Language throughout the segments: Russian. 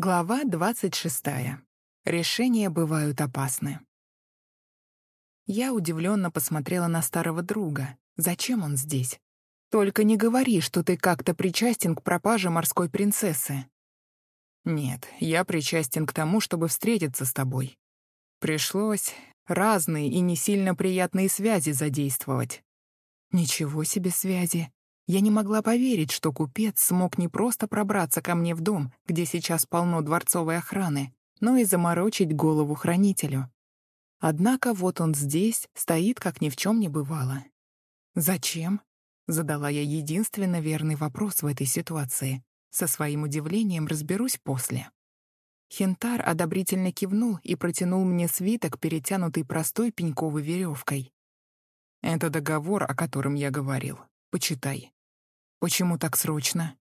Глава 26. Решения бывают опасны. Я удивленно посмотрела на старого друга. Зачем он здесь? Только не говори, что ты как-то причастен к пропаже морской принцессы. Нет, я причастен к тому, чтобы встретиться с тобой. Пришлось разные и не сильно приятные связи задействовать. Ничего себе связи. Я не могла поверить, что купец смог не просто пробраться ко мне в дом, где сейчас полно дворцовой охраны, но и заморочить голову хранителю. Однако вот он здесь, стоит, как ни в чем не бывало. «Зачем?» — задала я единственно верный вопрос в этой ситуации. Со своим удивлением разберусь после. Хентар одобрительно кивнул и протянул мне свиток, перетянутый простой пеньковой веревкой. «Это договор, о котором я говорил. Почитай. Почему так срочно?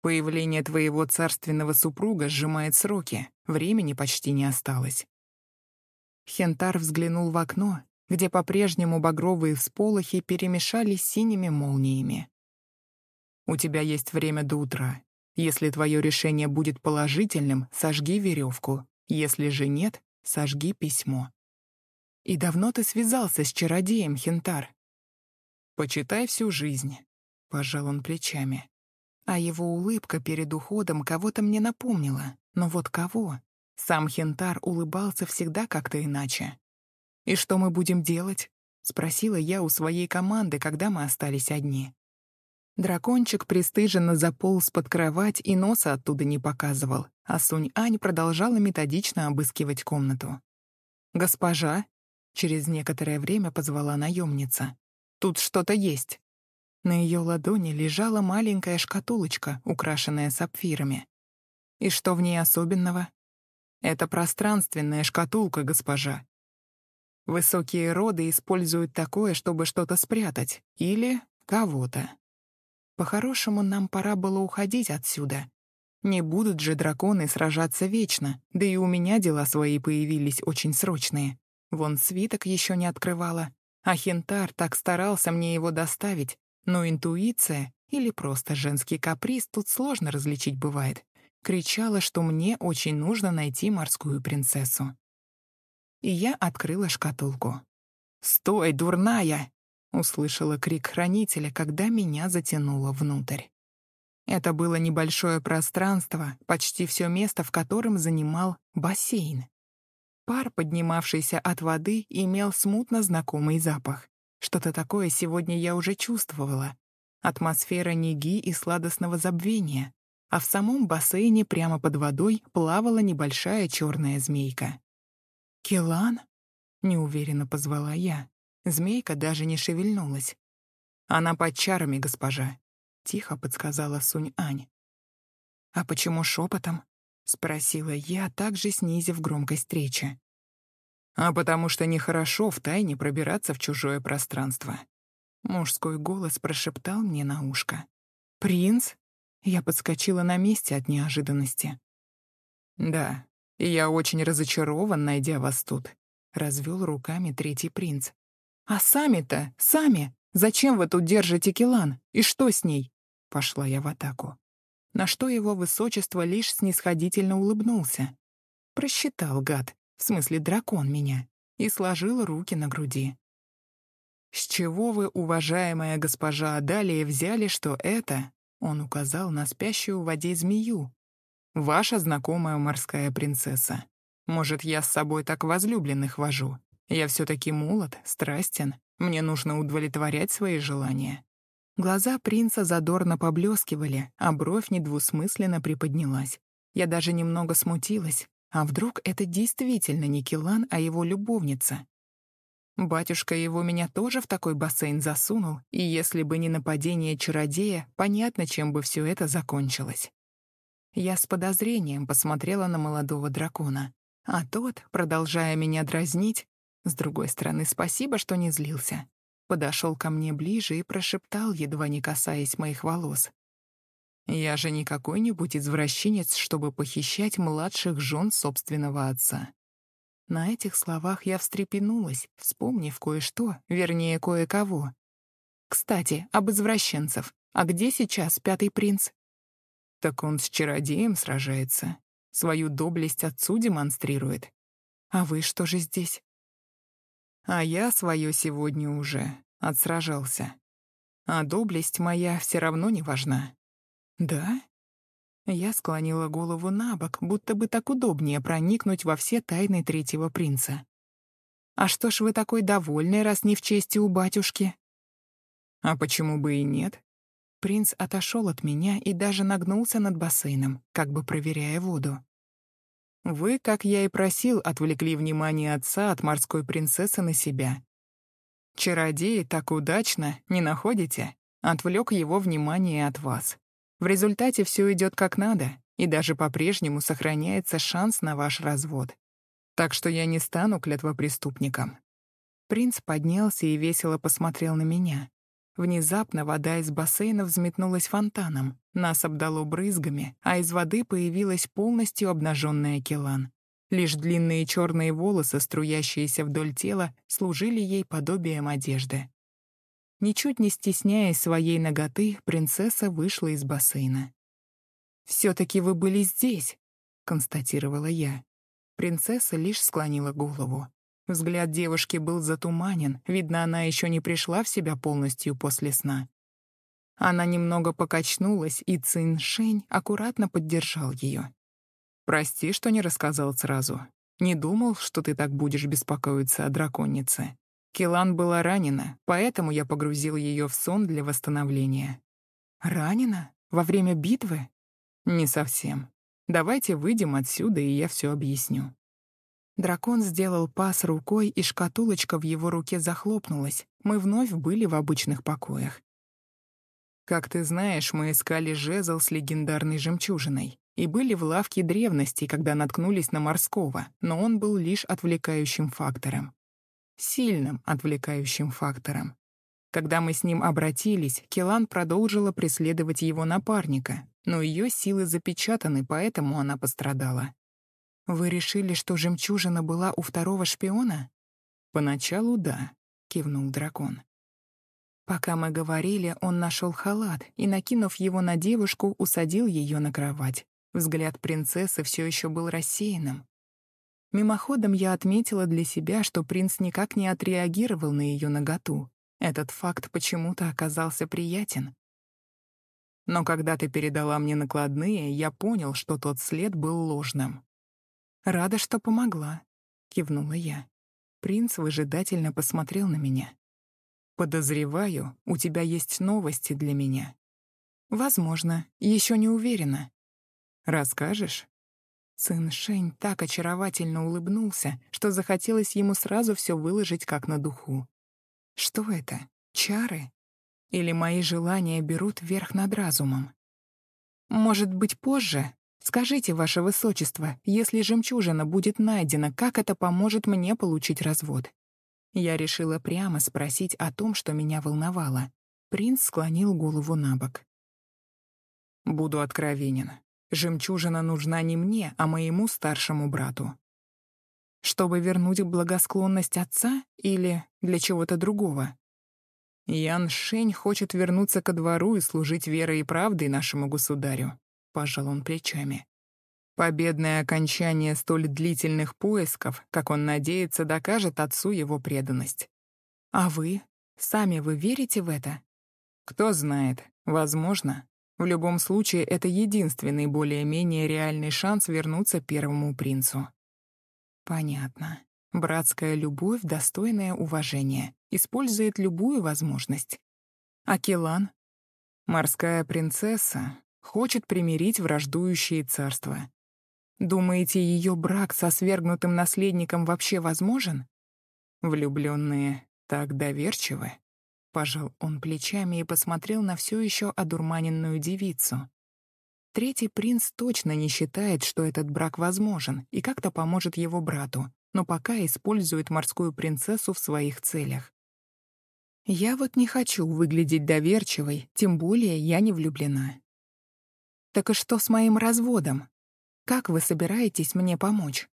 Появление твоего царственного супруга сжимает сроки, времени почти не осталось. Хентар взглянул в окно, где по-прежнему багровые всполохи перемешались синими молниями. «У тебя есть время до утра. Если твое решение будет положительным, сожги веревку. Если же нет, сожги письмо». «И давно ты связался с чародеем, Хентар?» «Почитай всю жизнь пожал он плечами. А его улыбка перед уходом кого-то мне напомнила. Но вот кого? Сам Хентар улыбался всегда как-то иначе. «И что мы будем делать?» — спросила я у своей команды, когда мы остались одни. Дракончик пристыженно заполз под кровать и носа оттуда не показывал, а Сунь-Ань продолжала методично обыскивать комнату. «Госпожа?» — через некоторое время позвала наемница. «Тут что-то есть». На ее ладони лежала маленькая шкатулочка, украшенная сапфирами. И что в ней особенного? Это пространственная шкатулка, госпожа. Высокие роды используют такое, чтобы что-то спрятать. Или кого-то. По-хорошему, нам пора было уходить отсюда. Не будут же драконы сражаться вечно, да и у меня дела свои появились очень срочные. Вон свиток еще не открывала, а Хентар так старался мне его доставить, но интуиция или просто женский каприз тут сложно различить бывает. Кричала, что мне очень нужно найти морскую принцессу. И я открыла шкатулку. «Стой, дурная!» — услышала крик хранителя, когда меня затянуло внутрь. Это было небольшое пространство, почти все место в котором занимал бассейн. Пар, поднимавшийся от воды, имел смутно знакомый запах. Что-то такое сегодня я уже чувствовала. Атмосфера неги и сладостного забвения. А в самом бассейне прямо под водой плавала небольшая черная змейка. «Келан?» — неуверенно позвала я. Змейка даже не шевельнулась. «Она под чарами, госпожа», — тихо подсказала Сунь-Ань. «А почему шепотом?» — спросила я, также снизив громкость речи а потому что нехорошо втайне пробираться в чужое пространство. Мужской голос прошептал мне на ушко. «Принц?» Я подскочила на месте от неожиданности. «Да, и я очень разочарован, найдя вас тут», — развел руками третий принц. «А сами-то, сами! Зачем вы тут держите Килан? И что с ней?» Пошла я в атаку. На что его высочество лишь снисходительно улыбнулся. Просчитал, гад в смысле дракон меня, и сложила руки на груди. «С чего вы, уважаемая госпожа Адалия, взяли, что это...» Он указал на спящую в воде змею. «Ваша знакомая морская принцесса. Может, я с собой так возлюбленных вожу? Я все-таки молод, страстен. Мне нужно удовлетворять свои желания». Глаза принца задорно поблескивали, а бровь недвусмысленно приподнялась. Я даже немного смутилась, а вдруг это действительно не Килан, а его любовница? Батюшка его меня тоже в такой бассейн засунул, и если бы не нападение чародея, понятно, чем бы все это закончилось. Я с подозрением посмотрела на молодого дракона, а тот, продолжая меня дразнить, с другой стороны, спасибо, что не злился, подошел ко мне ближе и прошептал, едва не касаясь моих волос. Я же не какой-нибудь извращенец, чтобы похищать младших жен собственного отца. На этих словах я встрепенулась, вспомнив кое-что, вернее, кое-кого. Кстати, об извращенцев. А где сейчас пятый принц? Так он с чародеем сражается. свою доблесть отцу демонстрирует. А вы что же здесь? А я свое сегодня уже отсражался. А доблесть моя все равно не важна. Да? Я склонила голову на бок, будто бы так удобнее проникнуть во все тайны третьего принца. «А что ж вы такой довольный, раз не в чести у батюшки?» «А почему бы и нет?» Принц отошел от меня и даже нагнулся над бассейном, как бы проверяя воду. «Вы, как я и просил, отвлекли внимание отца от морской принцессы на себя. Чародей так удачно, не находите? Отвлек его внимание от вас. В результате все идет как надо, и даже по-прежнему сохраняется шанс на ваш развод. Так что я не стану клятвопреступником». Принц поднялся и весело посмотрел на меня. Внезапно вода из бассейна взметнулась фонтаном, нас обдало брызгами, а из воды появилась полностью обнаженная Келан. Лишь длинные черные волосы, струящиеся вдоль тела, служили ей подобием одежды. Ничуть не стесняясь своей ноготы, принцесса вышла из бассейна. «Все-таки вы были здесь», — констатировала я. Принцесса лишь склонила голову. Взгляд девушки был затуманен, видно, она еще не пришла в себя полностью после сна. Она немного покачнулась, и Цин Шень аккуратно поддержал ее. «Прости, что не рассказал сразу. Не думал, что ты так будешь беспокоиться о драконице. Килан была ранена, поэтому я погрузил ее в сон для восстановления». «Ранена? Во время битвы?» «Не совсем. Давайте выйдем отсюда, и я все объясню». Дракон сделал пас рукой, и шкатулочка в его руке захлопнулась. Мы вновь были в обычных покоях. Как ты знаешь, мы искали жезл с легендарной жемчужиной и были в лавке древности, когда наткнулись на морского, но он был лишь отвлекающим фактором. Сильным отвлекающим фактором. Когда мы с ним обратились, Келан продолжила преследовать его напарника, но ее силы запечатаны, поэтому она пострадала. «Вы решили, что жемчужина была у второго шпиона?» «Поначалу да», — кивнул дракон. Пока мы говорили, он нашел халат и, накинув его на девушку, усадил ее на кровать. Взгляд принцессы все еще был рассеянным. Мимоходом я отметила для себя, что принц никак не отреагировал на ее наготу. Этот факт почему-то оказался приятен. Но когда ты передала мне накладные, я понял, что тот след был ложным. «Рада, что помогла», — кивнула я. Принц выжидательно посмотрел на меня. «Подозреваю, у тебя есть новости для меня». «Возможно, еще не уверена», «Расскажешь?» Сын Шень так очаровательно улыбнулся, что захотелось ему сразу все выложить как на духу. «Что это? Чары? Или мои желания берут верх над разумом?» «Может быть, позже? Скажите, ваше высочество, если жемчужина будет найдена, как это поможет мне получить развод?» Я решила прямо спросить о том, что меня волновало. Принц склонил голову на бок. «Буду откровенен. Жемчужина нужна не мне, а моему старшему брату. Чтобы вернуть благосклонность отца или для чего-то другого? Ян Шень хочет вернуться ко двору и служить верой и правдой нашему государю. Пожал он плечами. Победное окончание столь длительных поисков, как он надеется, докажет отцу его преданность. А вы? Сами вы верите в это? Кто знает, возможно. В любом случае, это единственный более-менее реальный шанс вернуться первому принцу. Понятно. Братская любовь, достойное уважение, использует любую возможность. Акилан, морская принцесса, хочет примирить враждующие царства. Думаете, ее брак со свергнутым наследником вообще возможен? Влюбленные так доверчивы. Пожал он плечами и посмотрел на все еще одурманенную девицу. Третий принц точно не считает, что этот брак возможен и как-то поможет его брату, но пока использует морскую принцессу в своих целях. Я вот не хочу выглядеть доверчивой, тем более я не влюблена. Так и что с моим разводом? Как вы собираетесь мне помочь?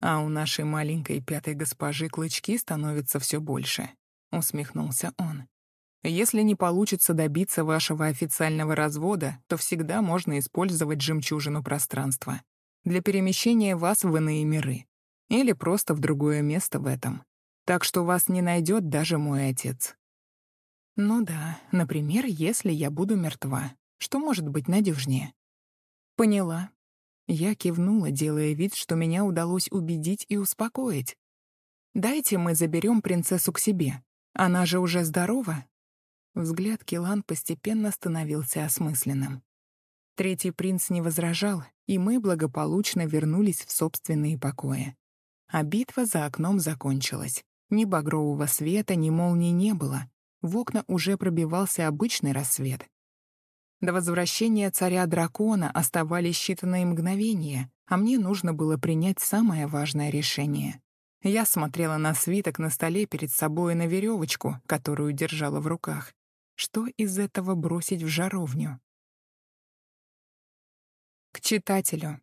А у нашей маленькой пятой госпожи клычки становятся все больше. — усмехнулся он. «Если не получится добиться вашего официального развода, то всегда можно использовать жемчужину пространства. для перемещения вас в иные миры. Или просто в другое место в этом. Так что вас не найдет даже мой отец. Ну да, например, если я буду мертва. Что может быть надежнее? Поняла. Я кивнула, делая вид, что меня удалось убедить и успокоить. «Дайте мы заберем принцессу к себе. Она же уже здорова». Взгляд Килан постепенно становился осмысленным. Третий принц не возражал, и мы благополучно вернулись в собственные покои. А битва за окном закончилась. Ни багрового света, ни молнии не было. В окна уже пробивался обычный рассвет. До возвращения царя-дракона оставались считанные мгновения, а мне нужно было принять самое важное решение. Я смотрела на свиток на столе перед собой на веревочку, которую держала в руках. Что из этого бросить в жаровню? К читателю.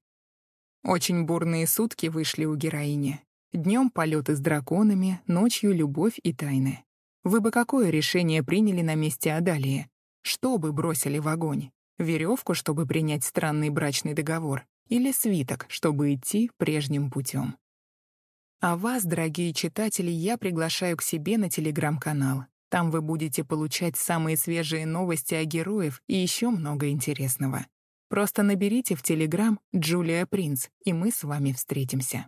Очень бурные сутки вышли у героини. Днем полеты с драконами, ночью любовь и тайны. Вы бы какое решение приняли на месте Адалии? Что бы бросили в огонь? Веревку, чтобы принять странный брачный договор? Или свиток, чтобы идти прежним путем? А вас, дорогие читатели, я приглашаю к себе на телеграм-канал. Там вы будете получать самые свежие новости о героев и еще много интересного. Просто наберите в телеграм «Джулия Принц», и мы с вами встретимся.